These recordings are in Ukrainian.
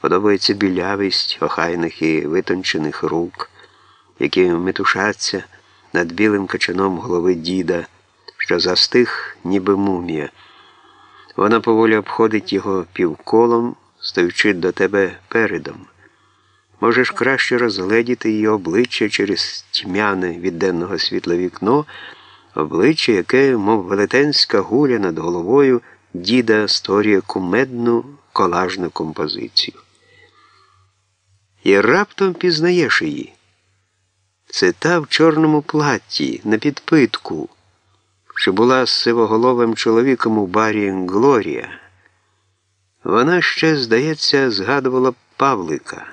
Подобається білявість охайних і витончених рук, які метушаться над білим качаном голови діда, що застиг, ніби мумія. Вона поволі обходить його півколом, стоючи до тебе передом. Можеш краще розгледіти її обличчя через тьмяне від денного світла вікно, обличчя, яке, мов велетенська гуля над головою, діда створює кумедну колажну композицію. І раптом пізнаєш її. Це та в чорному платті, на підпитку, що була з сивоголовим чоловіком у барі Глорія. Вона ще, здається, згадувала Павлика.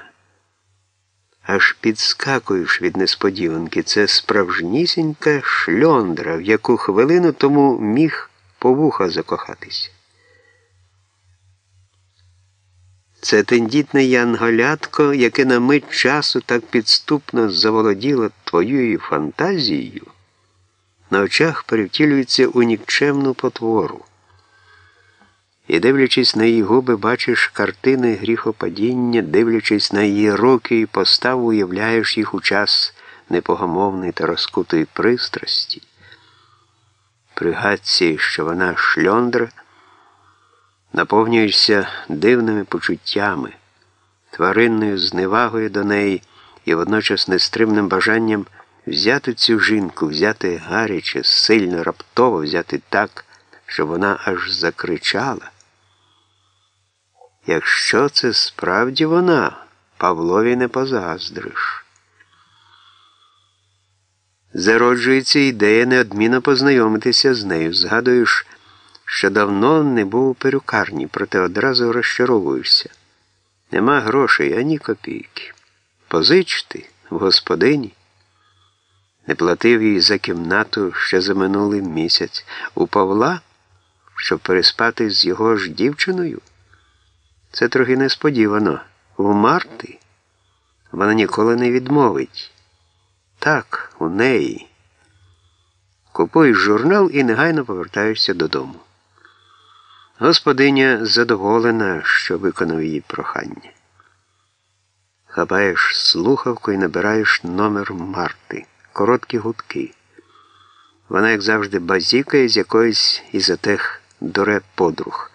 Аж підскакуєш від несподіванки. Це справжнісінька шльондра, в яку хвилину тому міг по вуха закохатися. Це тендітне янголятко, яке на мить часу так підступно заволоділо твоєю фантазією, на очах перевтілюється у нікчемну потвору. І, дивлячись на її губи, бачиш картини гріхопадіння, дивлячись на її руки і поставу, уявляєш їх у час непогомовної та розкутої пристрасті. Пригадці, що вона шльондра, наповнюєшся дивними почуттями, тваринною зневагою до неї і водночас нестримним бажанням взяти цю жінку, взяти гаряче, сильно, раптово, взяти так, щоб вона аж закричала. Якщо це справді вона, Павлові не позаздриш. Зароджується ідея неодмінно познайомитися з нею. Згадуєш, що давно не був у перукарні, проте одразу розчаровуєшся. Нема грошей ані копійки. Позичити в господині. Не платив їй за кімнату ще за минулий місяць у Павла, щоб переспати з його ж дівчиною. Це трохи несподівано. В Марти вона ніколи не відмовить. Так, у неї. Купуєш журнал і негайно повертаєшся додому. Господиня задоволена, що виконав її прохання. Хапаєш слухавку і набираєш номер Марти, короткі гудки. Вона, як завжди, базікає з якоїсь із отех дуре подруг.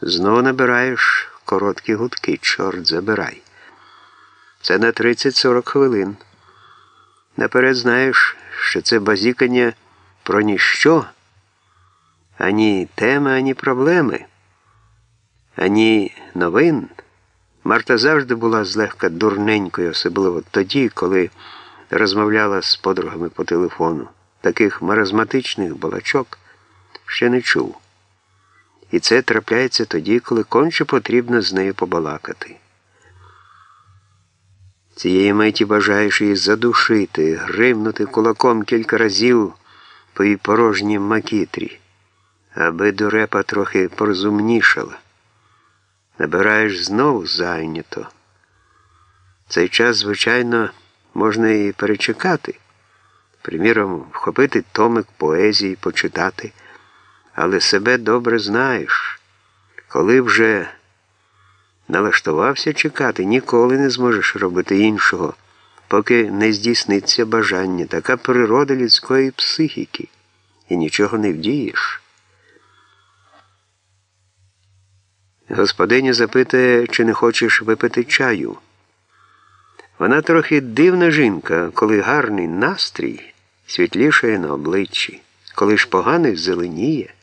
Знову набираєш короткі гудки, чорт забирай. Це на 30-40 хвилин. Наперед знаєш, що це базікання про ніщо, ані теми, ані проблеми, ані новин. Марта завжди була злегка дурненькою, особливо тоді, коли розмовляла з подругами по телефону. Таких маразматичних балачок ще не чув. І це трапляється тоді, коли конче потрібно з нею побалакати. Цієї миті бажаєш її задушити, гримнути кулаком кілька разів по її порожній макітрі, аби дурепа трохи порозумнішала. Набираєш знову зайнято. Цей час, звичайно, можна і перечекати, приміром, вхопити томик поезії, почитати але себе добре знаєш. Коли вже налаштувався чекати, ніколи не зможеш робити іншого, поки не здійсниться бажання, така природа людської психіки, і нічого не вдієш. Господиня запитає, чи не хочеш випити чаю. Вона трохи дивна жінка, коли гарний настрій світлішає на обличчі, коли ж поганий зеленіє.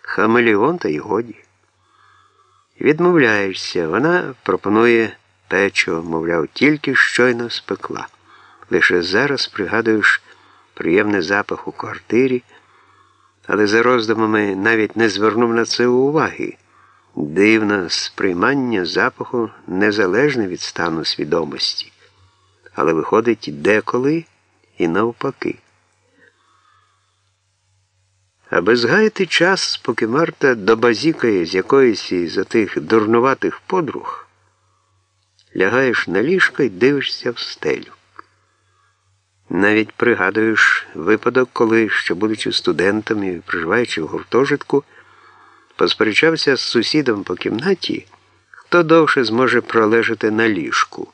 Хамелеон та й годі. Відмовляєшся, вона пропонує печиво, мовляв, тільки щойно спекла. Лише зараз пригадуєш приємний запах у квартирі, але за роздумами навіть не звернув на це уваги. Дивне сприймання запаху незалежне від стану свідомості, але виходить деколи і навпаки. Аби згаяти час, поки Марта добазікає з якоїсь із отих дурнуватих подруг, лягаєш на ліжко і дивишся в стелю. Навіть пригадуєш випадок, коли, ще будучи студентом і проживаючи в гуртожитку, посперечався з сусідом по кімнаті. хто довше зможе пролежати на ліжку.